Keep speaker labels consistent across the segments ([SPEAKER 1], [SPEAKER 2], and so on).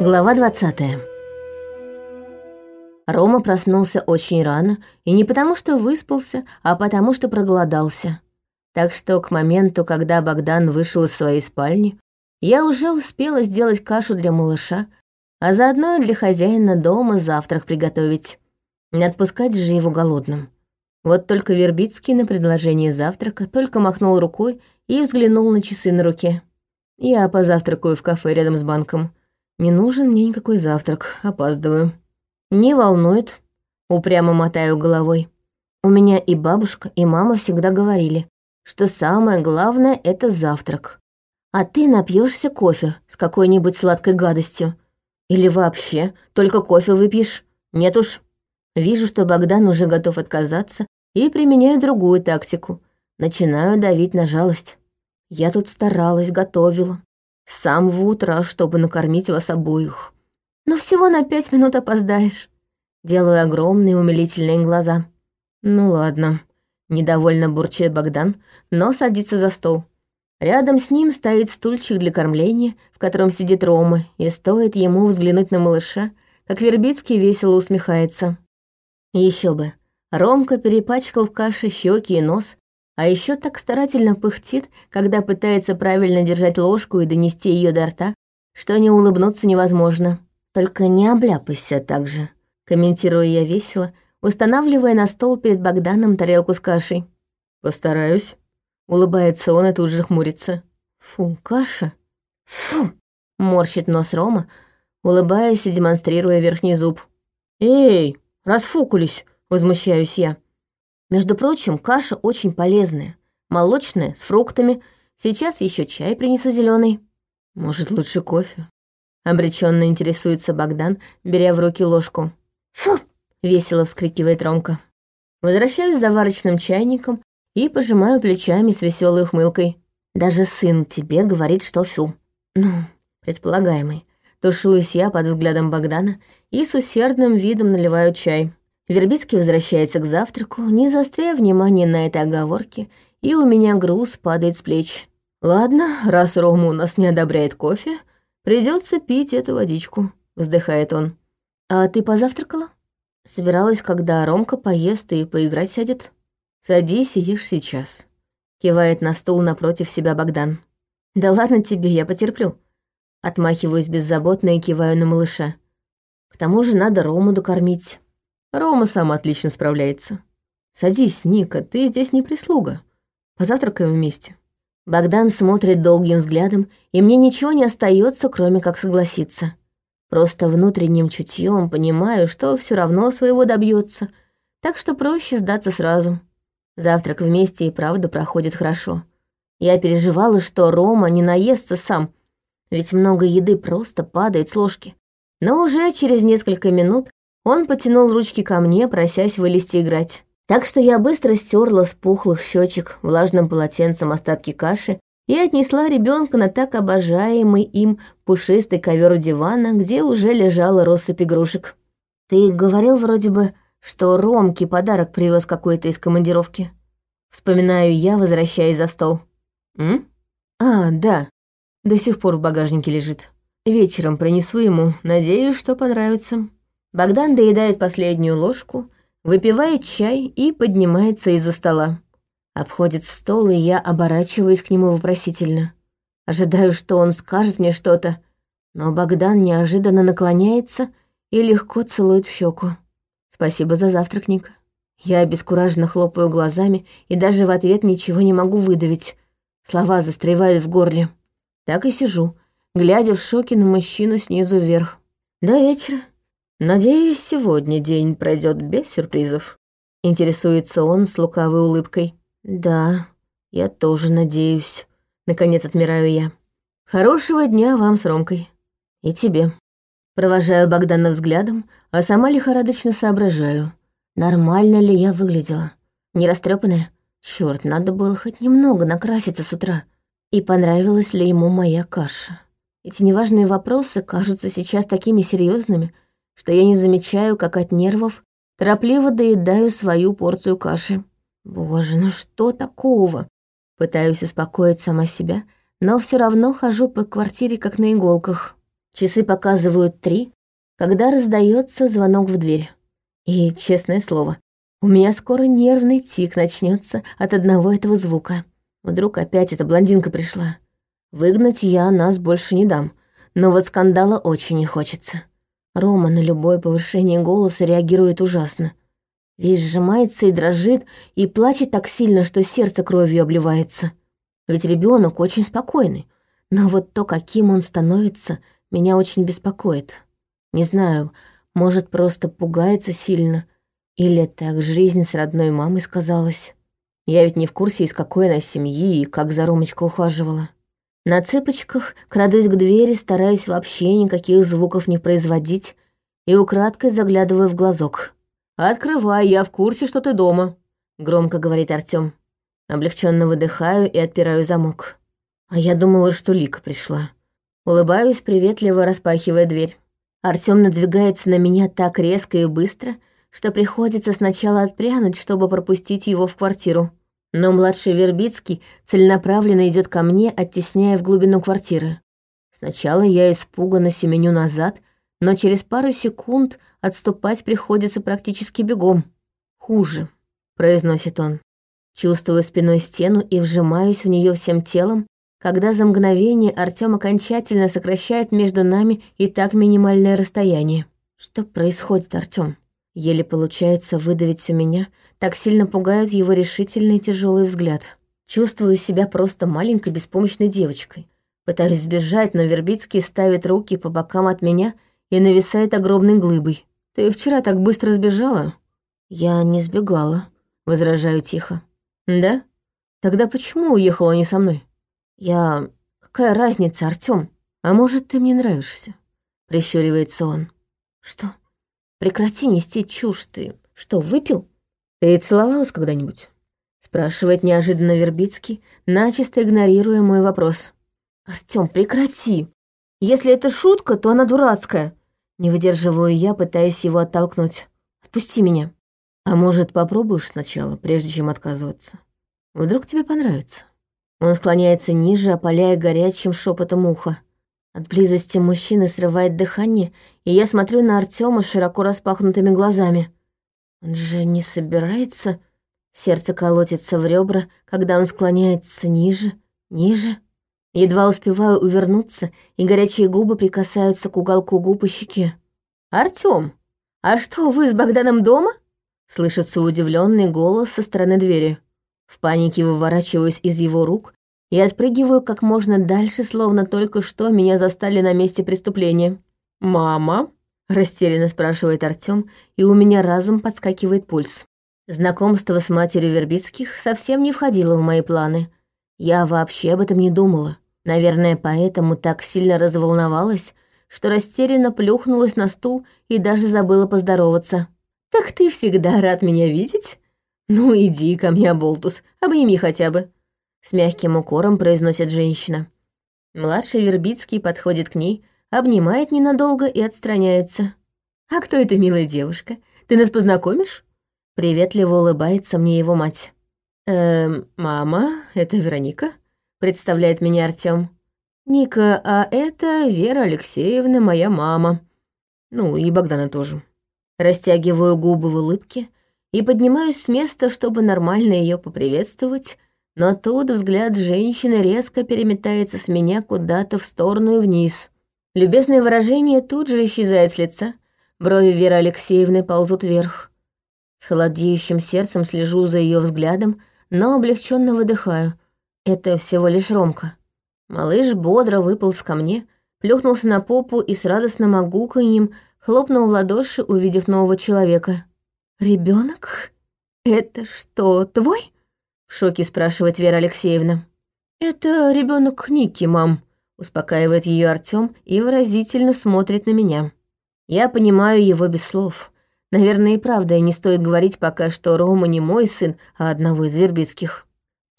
[SPEAKER 1] Глава 20 Рома проснулся очень рано, и не потому, что выспался, а потому, что проголодался. Так что к моменту, когда Богдан вышел из своей спальни, я уже успела сделать кашу для малыша, а заодно и для хозяина дома завтрак приготовить. Не отпускать же его голодным. Вот только Вербицкий на предложение завтрака только махнул рукой и взглянул на часы на руке. Я позавтракаю в кафе рядом с банком. Не нужен мне никакой завтрак, опаздываю. Не волнует, упрямо мотаю головой. У меня и бабушка, и мама всегда говорили, что самое главное — это завтрак. А ты напьешься кофе с какой-нибудь сладкой гадостью. Или вообще только кофе выпьешь. Нет уж. Вижу, что Богдан уже готов отказаться, и применяю другую тактику. Начинаю давить на жалость. Я тут старалась, готовила с самого утра, чтобы накормить вас обоих. Но всего на пять минут опоздаешь. Делаю огромные умилительные глаза. Ну ладно. Недовольно бурчит Богдан, но садится за стол. Рядом с ним стоит стульчик для кормления, в котором сидит Рома, и стоит ему взглянуть на малыша, как Вербицкий весело усмехается. Еще бы. Ромка перепачкал в каше щеки и нос, а еще так старательно пыхтит, когда пытается правильно держать ложку и донести ее до рта, что не улыбнуться невозможно. Только не обляпайся так же, комментирую я весело, устанавливая на стол перед Богданом тарелку с кашей. Постараюсь. Улыбается он и тут же хмурится. Фу, каша. Фу! Морщит нос Рома, улыбаясь и демонстрируя верхний зуб. Эй, расфукулись, возмущаюсь я. Между прочим, каша очень полезная. Молочная, с фруктами. Сейчас еще чай принесу зеленый. Может, лучше кофе? Обреченно интересуется Богдан, беря в руки ложку. «Фу!» — весело вскрикивает Ромка. Возвращаюсь с заварочным чайником и пожимаю плечами с веселой ухмылкой. Даже сын тебе говорит, что фу. Ну, предполагаемый. Тушуюсь я под взглядом Богдана и с усердным видом наливаю чай. Вербицкий возвращается к завтраку, не заостряя внимание на этой оговорке, и у меня груз падает с плеч. Ладно, раз Рома у нас не одобряет кофе, придется пить эту водичку, вздыхает он. А ты позавтракала? Собиралась, когда Ромка поест и поиграть сядет. Садись и ешь сейчас. Кивает на стул напротив себя Богдан. Да ладно тебе, я потерплю. Отмахиваюсь беззаботно и киваю на малыша. К тому же надо Рому докормить. Рома сам отлично справляется. Садись, Ника, ты здесь не прислуга. Позавтракаем вместе. Богдан смотрит долгим взглядом, и мне ничего не остается, кроме как согласиться. Просто внутренним чутьем понимаю, что все равно своего добьется, так что проще сдаться сразу. Завтрак вместе и правда проходит хорошо. Я переживала, что Рома не наестся сам, ведь много еды просто падает с ложки. Но уже через несколько минут он потянул ручки ко мне, просясь вылезти играть. Так что я быстро стерла с пухлых щечек влажным полотенцем остатки каши и отнесла ребенка на так обожаемый им пушистый ковер дивана, где уже лежала россыпь игрушек. «Ты говорил вроде бы, что Ромке подарок привез какой-то из командировки?» Вспоминаю я, возвращаясь за стол. «М? А, да. До сих пор в багажнике лежит. Вечером принесу ему, надеюсь, что понравится». Богдан доедает последнюю ложку, выпивает чай и поднимается из-за стола. Обходит стол, и я оборачиваюсь к нему вопросительно. Ожидаю, что он скажет мне что-то, но Богдан неожиданно наклоняется и легко целует в щеку. Спасибо за завтрак, Ник. Я обескураженно хлопаю глазами и даже в ответ ничего не могу выдавить. Слова застревают в горле. Так и сижу, глядя в шоке на мужчину снизу вверх. До вечера. «Надеюсь, сегодня день пройдет без сюрпризов», — интересуется он с лукавой улыбкой. «Да, я тоже надеюсь», — наконец отмираю я. «Хорошего дня вам с Ромкой. И тебе». Провожаю Богдана взглядом, а сама лихорадочно соображаю. Нормально ли я выглядела? Не растрепанная? Черт, надо было хоть немного накраситься с утра. И понравилась ли ему моя каша? Эти неважные вопросы кажутся сейчас такими серьезными, что я не замечаю, как от нервов торопливо доедаю свою порцию каши. Боже, ну что такого? Пытаюсь успокоить сама себя, но все равно хожу по квартире как на иголках. Часы показывают три, когда раздается звонок в дверь. И, честное слово, у меня скоро нервный тик начнется от одного этого звука. Вдруг опять эта блондинка пришла. Выгнать я нас больше не дам, но вот скандала очень не хочется. Рома на любое повышение голоса реагирует ужасно. Весь сжимается и дрожит, и плачет так сильно, что сердце кровью обливается. Ведь ребенок очень спокойный, но вот то, каким он становится, меня очень беспокоит. Не знаю, может, просто пугается сильно, или так жизнь с родной мамой сказалась. Я ведь не в курсе, из какой она семьи и как за Ромочка ухаживала. На цыпочках крадусь к двери, стараясь вообще никаких звуков не производить, и украдкой заглядываю в глазок. «Открывай, я в курсе, что ты дома», — громко говорит Артём. Облегченно выдыхаю и отпираю замок. А я думала, что Лика пришла. Улыбаюсь, приветливо распахивая дверь. Артём надвигается на меня так резко и быстро, что приходится сначала отпрянуть, чтобы пропустить его в квартиру. Но младший Вербицкий целенаправленно идет ко мне, оттесняя в глубину квартиры. Сначала я испуганно семеню назад, но через пару секунд отступать приходится практически бегом. «Хуже», — произносит он. Чувствую спиной стену и вжимаюсь в нее всем телом, когда за мгновение Артём окончательно сокращает между нами и так минимальное расстояние. Что происходит, Артём? Еле получается выдавить у меня, так сильно пугает его решительный тяжелый взгляд. Чувствую себя просто маленькой беспомощной девочкой. Пытаюсь сбежать, но Вербицкий ставит руки по бокам от меня и нависает огромной глыбой. «Ты вчера так быстро сбежала?» «Я не сбегала», — возражаю тихо. «Да? Тогда почему уехала не со мной?» «Я... Какая разница, Артём? А может, ты мне нравишься?» Прищуривается он. «Что? Прекрати нести чушь ты. Что, выпил?» «Ты целовалась когда-нибудь?» Спрашивает неожиданно Вербицкий, начисто игнорируя мой вопрос. «Артём, прекрати! Если это шутка, то она дурацкая!» Не выдерживаю я, пытаясь его оттолкнуть. «Отпусти меня!» «А может, попробуешь сначала, прежде чем отказываться? Вдруг тебе понравится?» Он склоняется ниже, опаляя горячим шепотом уха. От близости мужчины срывает дыхание, и я смотрю на Артема широко распахнутыми глазами. Он же не собирается... Сердце колотится в ребра, когда он склоняется ниже, ниже. Едва успеваю увернуться, и горячие губы прикасаются к уголку губ и щеке. «Артём, а что, вы с Богданом дома?» Слышится удивленный голос со стороны двери. В панике выворачиваюсь из его рук и отпрыгиваю как можно дальше, словно только что меня застали на месте преступления. «Мама?» — растерянно спрашивает Артём, и у меня разум подскакивает пульс. Знакомство с матерью Вербицких совсем не входило в мои планы. Я вообще об этом не думала. Наверное, поэтому так сильно разволновалась, что растерянно плюхнулась на стул и даже забыла поздороваться. «Так ты всегда рад меня видеть?» «Ну, иди ко мне, Болтус, обними хотя бы», — с мягким укором произносит женщина. Младший Вербицкий подходит к ней, обнимает ненадолго и отстраняется. «А кто эта милая девушка? Ты нас познакомишь?» Приветливо улыбается мне его мать. «Эм, мама, это Вероника?» — представляет меня Артём. «Ника, а это Вера Алексеевна, моя мама. Ну, и Богдана тоже». Растягиваю губы в улыбке — и поднимаюсь с места, чтобы нормально ее поприветствовать, но тут взгляд женщины резко переметается с меня куда-то в сторону и вниз. Любезное выражение тут же исчезает с лица, брови Веры Алексеевны ползут вверх. С холодеющим сердцем слежу за ее взглядом, но облегченно выдыхаю. Это всего лишь Ромка. Малыш бодро выполз ко мне, плюхнулся на попу и с радостным огуканьем хлопнул в ладоши, увидев нового человека. Ребенок? Это что, твой? В шоке спрашивает Вера Алексеевна. Это ребенок Ники, мам, успокаивает ее Артем и выразительно смотрит на меня. Я понимаю его без слов. Наверное, и правда, и не стоит говорить пока, что Рома не мой сын, а одного из Вербицких.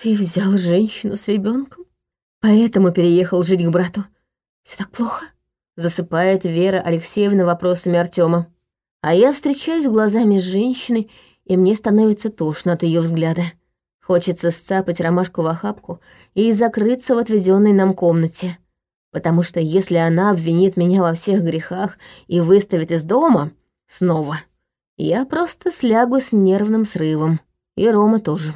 [SPEAKER 1] Ты взял женщину с ребенком, поэтому переехал жить к брату. Все так плохо? Засыпает Вера Алексеевна вопросами Артема. А я встречаюсь глазами с женщиной, и мне становится тошно от ее взгляда. Хочется сцапать ромашку в охапку и закрыться в отведенной нам комнате. потому что если она обвинит меня во всех грехах и выставит из дома снова, я просто слягу с нервным срывом. И Рома тоже.